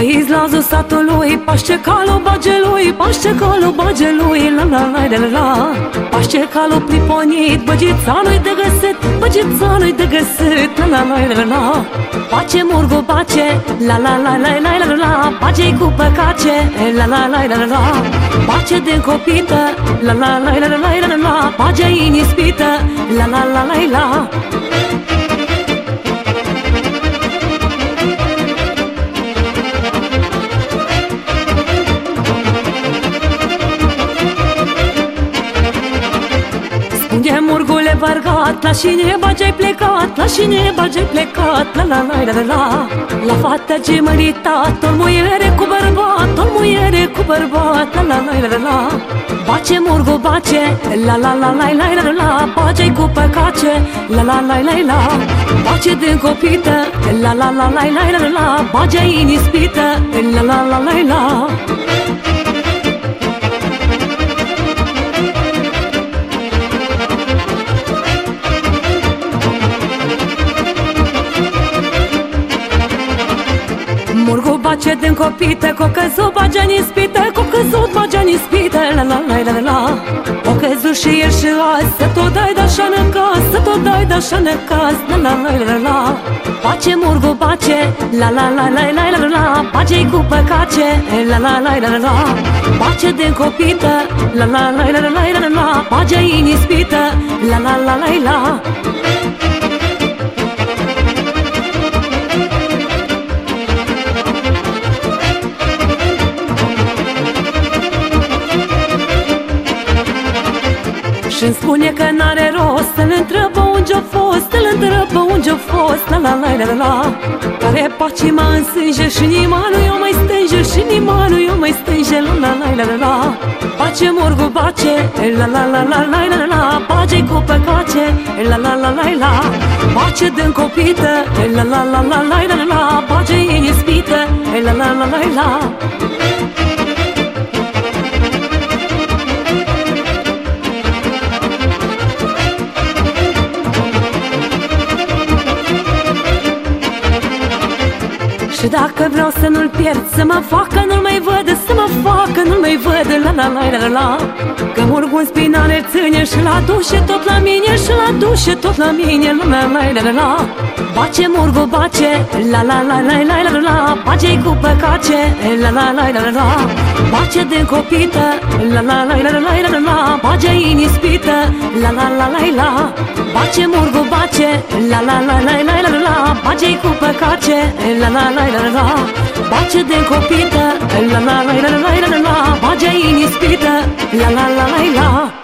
miezul satului Paște calul bagelui, paște calul bagelui La la la la la Paște calul priponit, băgițanul de găsit Băgițanul de găsit La la la la la Pace murgu pace, la la la la la la la Pace cu păcace, la la la la la Pace de copită, la la la la la la la Pace inispită, la la la la la murgule bargat, la cine bage plecat, la cine bage plecat, la la la la la La fata ce măritat, o muiere cu bărbat, o muiere cu bărbat, la la la la la Bace murgu bace, la la la la la la la Bace cu păcace, la la la la la Bace din copită, la la la la la la la Bage inispită, la la la la la Murgu bace din copită, cu căzut bage în ispită Cu căzut bage în ispită, la la la la la O căzut și el și azi, să tot dai de așa necaz Să tot dai de așa necaz, la la la la la Bace murgu bace, la la la la la la la bace cu păcace, la la la la la Bace din copită, la la la la la la la Bage în ispită, la la la la la Și-mi spune că n-are rost Să-l întrebă unde-o fost Să-l întrebă unde-o fost La la la la la Care paci mă însânge Și nima nu eu mai stânge Și nima nu eu mai stânge La la la la la la Pace morgu bace La la la la la la la Pace cu păcace La la la la la Pace din copită La la la la la la la Pace în ispită La la la la la Și dacă vreau să nu-l pierd Să mă facă, nu-l mai văd Să mă facă, nu-l mai văd La la la la la Că murg un spinare ține Și la dușe tot la mine Și la dușe tot la mine La la la la la Bace murgu bace La la la la la la la Bace cu păcace La la la la la Bace din copită La la la la la la la Bace în ispită La la la la la Bace murgu bace La la la la la la la Bace cu păcace La la la la la Bace din copită La la la la la la la Bage în ispită La la la la